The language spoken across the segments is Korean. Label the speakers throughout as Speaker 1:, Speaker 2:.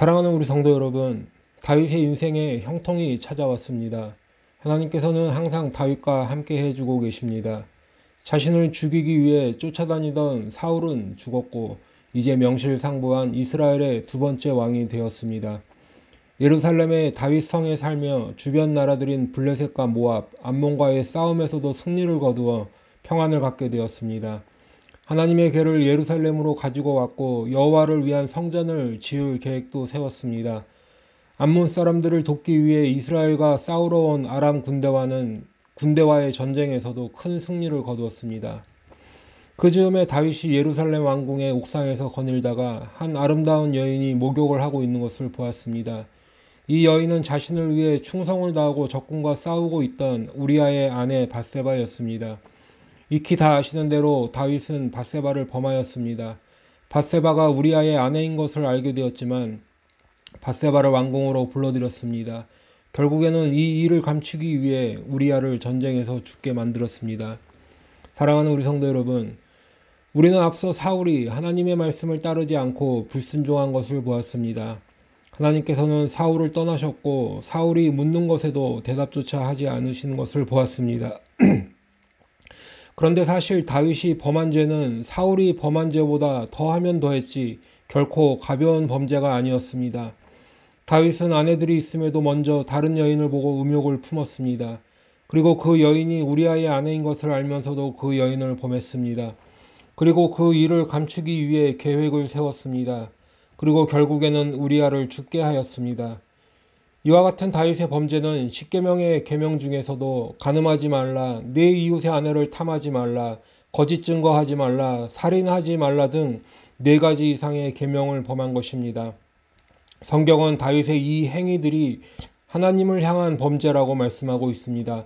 Speaker 1: 사랑하는 우리 성도 여러분, 다윗의 인생에 형통이 찾아왔습니다. 하나님께서는 항상 다윗과 함께 해주고 계십니다. 자신을 죽이기 위해 쫓아다니던 사울은 죽었고 이제 명실상부한 이스라엘의 두 번째 왕이 되었습니다. 예루살렘의 다윗 성에 살며 주변 나라들인 블레셋과 모압, 암몬과의 싸움에서도 승리를 거두어 평안을 갖게 되었습니다. 하나님의 괴를 예루살렘으로 가지고 왔고 여호와를 위한 성전을 지을 계획도 세웠습니다. 암몬 사람들을 돕기 위해 이스라엘과 싸우러 온 아람 군대와는 군대와의 전쟁에서도 큰 승리를 거두었습니다. 그 즈음에 다윗이 예루살렘 왕궁의 옥상에서 거닐다가 한 아름다운 여인이 목욕을 하고 있는 것을 보았습니다. 이 여인은 자신을 위해 충성을 다하고 적군과 싸우고 있던 우리아의 아내 바세바였습니다. 익히 다 아시는 대로 다윗은 바세바를 범하였습니다. 바세바가 우리아의 아내인 것을 알게 되었지만 바세바를 왕궁으로 불러들였습니다. 결국에는 이 일을 감추기 위해 우리아를 전쟁에서 죽게 만들었습니다. 사랑하는 우리 성도 여러분, 우리는 앞서 사울이 하나님의 말씀을 따르지 않고 불순종한 것을 보았습니다. 하나님께서는 사울을 떠나셨고 사울이 묻는 것에도 대답조차 하지 않으신 것을 보았습니다. 그런데 사실 다윗이 범한 죄는 사울이 범한 죄보다 더하면 더했지 결코 가벼운 범죄가 아니었습니다. 다윗은 아내들이 있음에도 먼저 다른 여인을 보고 음욕을 품었습니다. 그리고 그 여인이 우리아의 아내인 것을 알면서도 그 여인을 범했습니다. 그리고 그 일을 감추기 위해 계획을 세웠습니다. 그리고 결국에는 우리아를 죽게 하였습니다. 이와 같은 다윗의 범죄는 십계명의 계명 중에서도 가늠하지 말라, 내 이웃의 아내를 탐하지 말라, 거짓 증거하지 말라, 살인하지 말라 등 네 가지 이상의 계명을 범한 것입니다. 성경은 다윗의 이 행위들이 하나님을 향한 범죄라고 말씀하고 있습니다.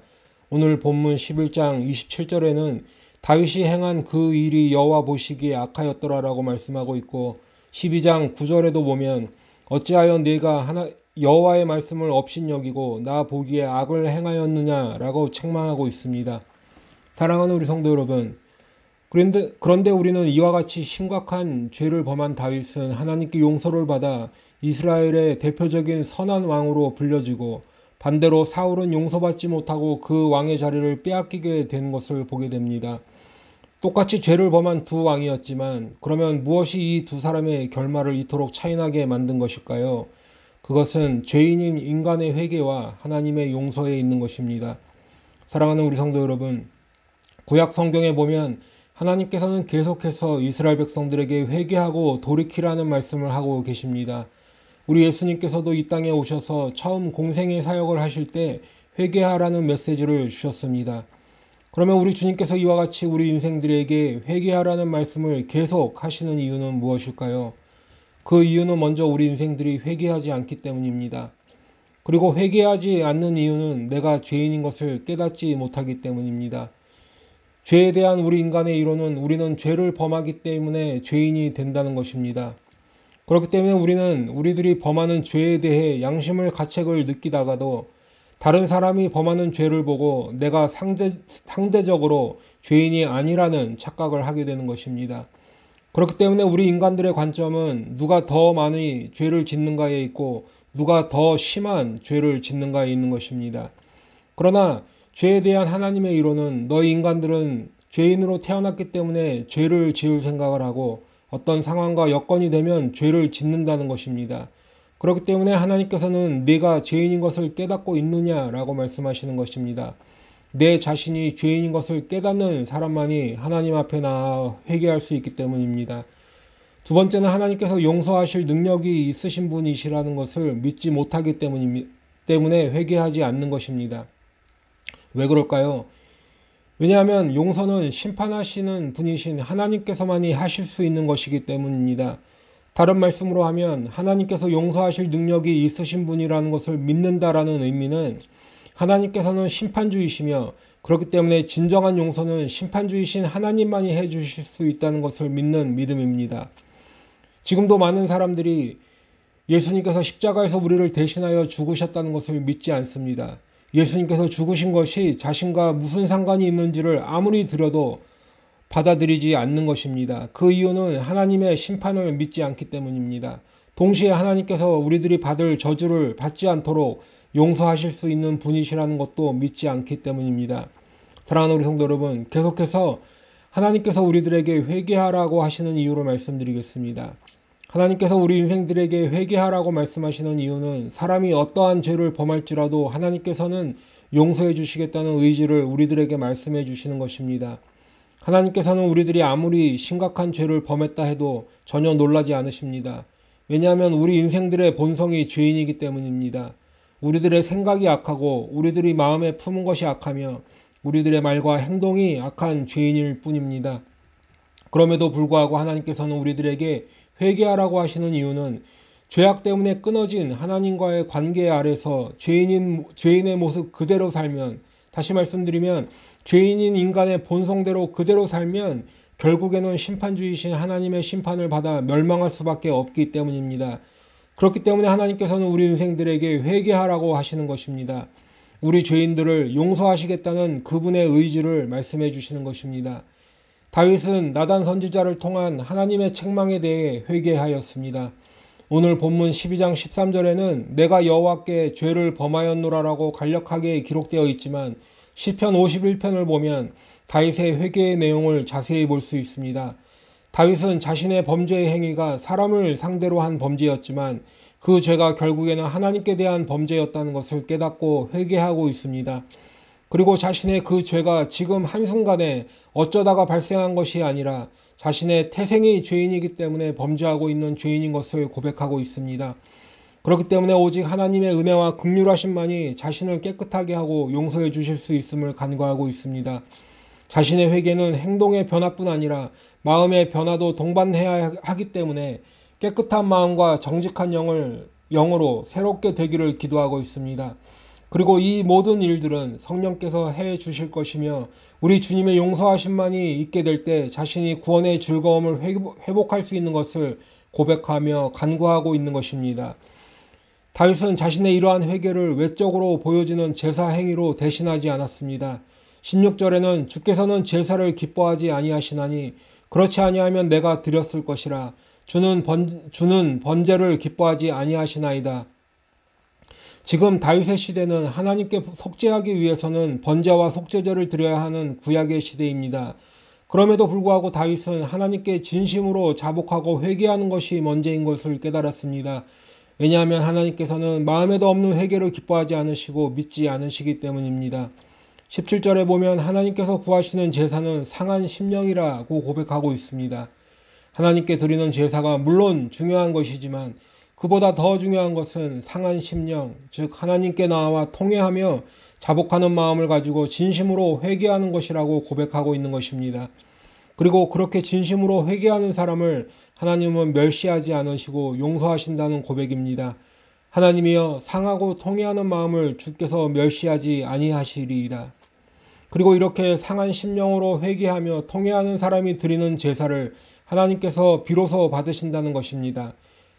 Speaker 1: 오늘 본문 11장 27절에는 다윗이 행한 그 일이 여호와 보시기에 악하였더라라고 말씀하고 있고 12장 9절에도 보면 어찌하여 내가 하나 여호와의 말씀을 업신여기고 나 보기에 악을 행하였느냐라고 책망하고 있습니다. 사랑하는 우리 성도 여러분, 그런데, 그런데 우리는 이와 같이 심각한 죄를 범한 다윗은 하나님께 용서를 받아 이스라엘의 대표적인 선한 왕으로 불려지고 반대로 사울은 용서받지 못하고 그 왕의 자리를 빼앗기게 된 것을 보게 됩니다. 똑같이 죄를 범한 두 왕이었지만 그러면 무엇이 이 두 사람의 결말을 이토록 차이나게 만든 것일까요? 그것은 죄인인 인간의 회개와 하나님의 용서에 있는 것입니다. 사랑하는 우리 성도 여러분, 구약 성경에 보면 하나님께서는 계속해서 이스라엘 백성들에게 회개하고 돌이키라는 말씀을 하고 계십니다. 우리 예수님께서도 이 땅에 오셔서 처음 공생의 사역을 하실 때 회개하라는 메시지를 주셨습니다. 그러면 우리 주님께서 이와 같이 우리 인생들에게 회개하라는 말씀을 계속 하시는 이유는 무엇일까요? 그 이유는 먼저 우리 인생들이 회개하지 않기 때문입니다. 그리고 회개하지 않는 이유는 내가 죄인인 것을 깨닫지 못하기 때문입니다. 죄에 대한 우리 인간의 이론은 우리는 죄를 범하기 때문에 죄인이 된다는 것입니다. 그렇기 때문에 우리는 우리들이 범하는 죄에 대해 양심을 가책을 느끼다가도 다른 사람이 범하는 죄를 보고 내가 상대, 상대적으로 죄인이 아니라는 착각을 하게 되는 것입니다. 그렇기 때문에 우리 인간들의 관점은 누가 더 많이 죄를 짓는가에 있고 누가 더 심한 죄를 짓는가에 있는 것입니다. 그러나 죄에 대한 하나님의 이론은 너희 인간들은 죄인으로 태어났기 때문에 죄를 지을 생각을 하고 어떤 상황과 여건이 되면 죄를 짓는다는 것입니다. 그렇기 때문에 하나님께서는 네가 죄인인 것을 깨닫고 있느냐라고 말씀하시는 것입니다. 내 자신이 죄인인 것을 깨닫는 사람만이 하나님 앞에 나아 회개할 수 있기 때문입니다. 두 번째는 하나님께서 용서하실 능력이 있으신 분이시라는 것을 믿지 못하기 때문에 회개하지 않는 것입니다. 왜 그럴까요? 왜냐하면 용서는 심판하시는 분이신 하나님께서만이 하실 수 있는 것이기 때문입니다. 다른 말씀으로 하면 하나님께서 용서하실 능력이 있으신 분이라는 것을 믿는다라는 의미는 하나님께서는 심판주이시며 그렇기 때문에 진정한 용서는 심판주이신 하나님만이 해주실 수 있다는 것을 믿는 믿음입니다. 지금도 많은 사람들이 예수님께서 십자가에서 우리를 대신하여 죽으셨다는 것을 믿지 않습니다. 예수님께서 죽으신 것이 자신과 무슨 상관이 있는지를 아무리 들여도 받아들이지 않는 것입니다. 그 이유는 하나님의 심판을 믿지 않기 때문입니다. 동시에 하나님께서 우리들이 받을 저주를 받지 않도록 용서하실 수 있는 분이시라는 것도 믿지 않기 때문입니다. 사랑하는 우리 성도 여러분, 계속해서 하나님께서 우리들에게 회개하라고 하시는 이유로 말씀드리겠습니다. 하나님께서 우리 인생들에게 회개하라고 말씀하시는 이유는 사람이 어떠한 죄를 범할지라도 하나님께서는 용서해 주시겠다는 의지를 우리들에게 말씀해 주시는 것입니다. 하나님께서는 우리들이 아무리 심각한 죄를 범했다 해도 전혀 놀라지 않으십니다. 왜냐하면 우리 인생들의 본성이 죄인이기 때문입니다. 우리들의 생각이 악하고 우리들이 마음에 품은 것이 악하며 우리들의 말과 행동이 악한 죄인일 뿐입니다. 그럼에도 불구하고 하나님께서는 우리들에게 회개하라고 하시는 이유는 죄악 때문에 끊어진 하나님과의 관계 아래서 죄인인, 죄인의 모습 그대로 살면, 다시 말씀드리면, 죄인인 인간의 본성대로 그대로 살면, 결국에는 심판주의신 하나님의 심판을 받아 멸망할 수밖에 없기 때문입니다. 그렇기 때문에 하나님께서는 우리 인생들에게 회개하라고 하시는 것입니다. 우리 죄인들을 용서하시겠다는 그분의 의지를 말씀해 주시는 것입니다. 다윗은 나단 선지자를 통한 하나님의 책망에 대해 회개하였습니다. 오늘 본문 12장 13절에는 내가 여호와께 죄를 범하였노라라고 간략하게 기록되어 있지만 시편 51편을 보면 다윗의 회개의 내용을 자세히 볼 수 있습니다. 다윗은 자신의 범죄의 행위가 사람을 상대로 한 범죄였지만 그 죄가 결국에는 하나님께 대한 범죄였다는 것을 깨닫고 회개하고 있습니다. 그리고 자신의 그 죄가 지금 한순간에 어쩌다가 발생한 것이 아니라 자신의 태생이 죄인이기 때문에 범죄하고 있는 죄인인 것을 고백하고 있습니다. 그렇기 때문에 오직 하나님의 은혜와 극률하심만이 자신을 깨끗하게 하고 용서해 주실 수 있음을 간과하고 있습니다. 자신의 회개는 행동의 변화뿐 아니라 마음의 변화도 동반해야 하기 때문에 깨끗한 마음과 정직한 영을 영으로 새롭게 되기를 기도하고 있습니다. 그리고 이 모든 일들은 성령께서 해 주실 것이며 우리 주님의 용서하심만이 있게 될 때 자신이 구원의 즐거움을 회복할 수 있는 것을 고백하며 간구하고 있는 것입니다. 다윗은 자신의 이러한 회개를 외적으로 보여지는 제사 행위로 대신하지 않았습니다. 16절에는 주께서는 제사를 기뻐하지 아니하시나니 그렇지 아니하면 내가 드렸을 것이라 주는 번 주는 번제를 기뻐하지 아니하시나이다. 지금 다윗의 시대는 하나님께 속죄하기 위해서는 번제와 속죄제를 드려야 하는 구약의 시대입니다. 그럼에도 불구하고 다윗은 하나님께 진심으로 자복하고 회개하는 것이 먼저인 것을 깨달았습니다. 왜냐하면 하나님께서는 마음에도 없는 회개를 기뻐하지 않으시고 믿지 않으시기 때문입니다. 17절에 보면 하나님께서 구하시는 제사는 상한 심령이라고 고백하고 있습니다. 하나님께 드리는 제사가 물론 중요한 것이지만 그보다 더 중요한 것은 상한 심령, 즉 하나님께 나와 통회하며 자복하는 마음을 가지고 진심으로 회개하는 것이라고 고백하고 있는 것입니다. 그리고 그렇게 진심으로 회개하는 사람을 하나님은 멸시하지 않으시고 용서하신다는 고백입니다. 하나님이여 상하고 통회하는 마음을 주께서 멸시하지 아니하시리이다. 그리고 이렇게 상한 심령으로 회개하며 통회하는 사람이 드리는 제사를 하나님께서 비로소 받으신다는 것입니다.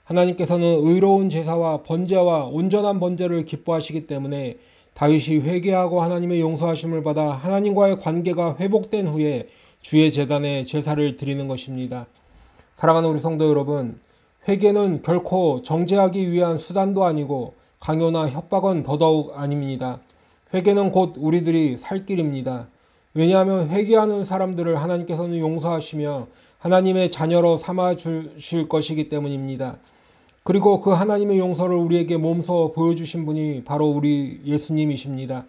Speaker 1: 하나님께서는 의로운 제사와 번제와 온전한 번제를 기뻐하시기 때문에 다윗이 회개하고 하나님의 용서하심을 받아 하나님과의 관계가 회복된 후에 주의 재단에 제사를 드리는 것입니다. 사랑하는 우리 성도 여러분, 회개는 결코 정죄하기 위한 수단도 아니고 강요나 협박은 더더욱 아닙니다. 회개는 곧 우리들이 살 길입니다. 왜냐하면 회개하는 사람들을 하나님께서는 용서하시며 하나님의 자녀로 삼아 주실 것이기 때문입니다. 그리고 그 하나님의 용서를 우리에게 몸소 보여주신 분이 바로 우리 예수님이십니다.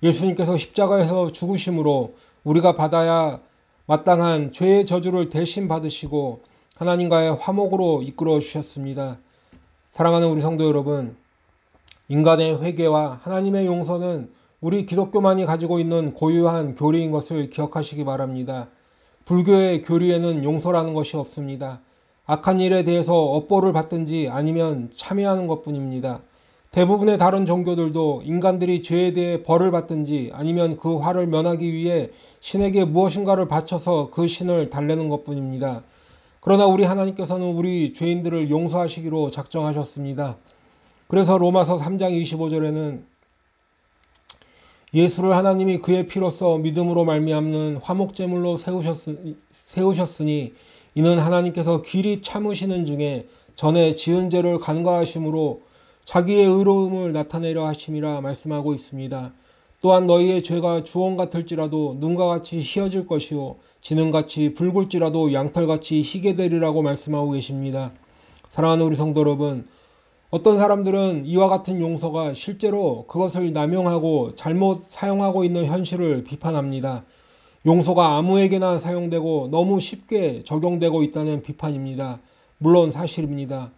Speaker 1: 예수님께서 십자가에서 죽으심으로 우리가 받아야 마땅한 죄의 저주를 대신 받으시고 하나님과의 화목으로 이끌어 주셨습니다. 사랑하는 우리 성도 여러분, 인간의 회개와 하나님의 용서는 우리 기독교만이 가지고 있는 고유한 교리인 것을 기억하시기 바랍니다. 불교의 교리에는 용서라는 것이 없습니다. 악한 일에 대해서 업보를 받든지 아니면 참여하는 것 뿐입니다. 대부분의 다른 종교들도 인간들이 죄에 대해 벌을 받든지 아니면 그 화를 면하기 위해 신에게 무엇인가를 바쳐서 그 신을 달래는 것 뿐입니다. 그러나 우리 하나님께서는 우리 죄인들을 용서하시기로 작정하셨습니다. 그래서 로마서 3장 25절에는 예수를 하나님이 그의 피로써 믿음으로 말미암는 화목제물로 세우셨으니 이는 하나님께서 길이 참으시는 중에 전에 지은 죄를 간과하심으로 자기의 의로움을 나타내려 하심이라 말씀하고 있습니다. 또한 너희의 죄가 주홍 같을지라도 눈과 같이 희어질 것이요 지능같이 붉을지라도 양털같이 희게 되리라고 말씀하고 계십니다. 사랑하는 우리 성도 여러분, 어떤 사람들은 이와 같은 용서가 실제로 그것을 남용하고 잘못 사용하고 있는 현실을 비판합니다. 용서가 아무에게나 사용되고 너무 쉽게 적용되고 있다는 비판입니다. 물론 사실입니다.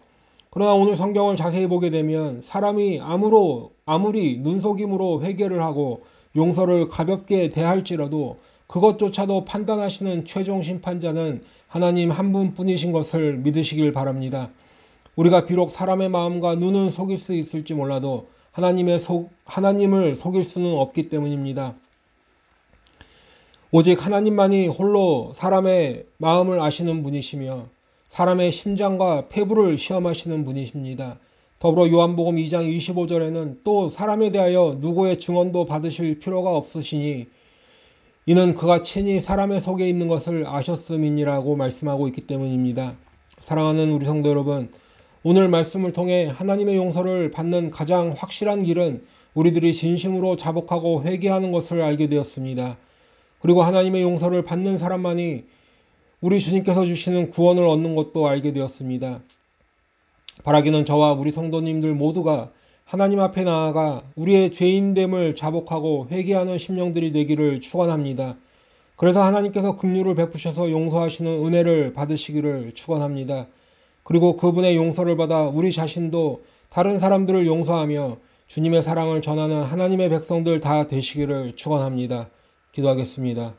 Speaker 1: 그러나 오늘 성경을 자세히 보게 되면 사람이 아무로, 아무리 눈속임으로 회개를 하고 용서를 가볍게 대할지라도 그것조차도 판단하시는 최종 심판자는 하나님 한 분뿐이신 것을 믿으시길 바랍니다. 우리가 비록 사람의 마음과 눈은 속일 수 있을지 몰라도 하나님의 속, 하나님을 속일 수는 없기 때문입니다. 오직 하나님만이 홀로 사람의 마음을 아시는 분이시며 사람의 심장과 폐부를 시험하시는 분이십니다. 더불어 요한복음 2장 25절에는 또 사람에 대하여 누구의 증언도 받으실 필요가 없으시니 이는 그가 친히 사람의 속에 있는 것을 아셨음이니라고 말씀하고 있기 때문입니다. 사랑하는 우리 성도 여러분, 오늘 말씀을 통해 하나님의 용서를 받는 가장 확실한 길은 우리들이 진심으로 자복하고 회개하는 것을 알게 되었습니다. 그리고 하나님의 용서를 받는 사람만이 우리 주님께서 주시는 구원을 얻는 것도 알게 되었습니다. 바라기는 저와 우리 성도님들 모두가 하나님 앞에 나아가 우리의 죄인됨을 자복하고 회개하는 심령들이 되기를 축원합니다. 그래서 하나님께서 긍휼을 베푸셔서 용서하시는 은혜를 받으시기를 축원합니다. 그리고 그분의 용서를 받아 우리 자신도 다른 사람들을 용서하며 주님의 사랑을 전하는 하나님의 백성들 다 되시기를 축원합니다. 기도하겠습니다.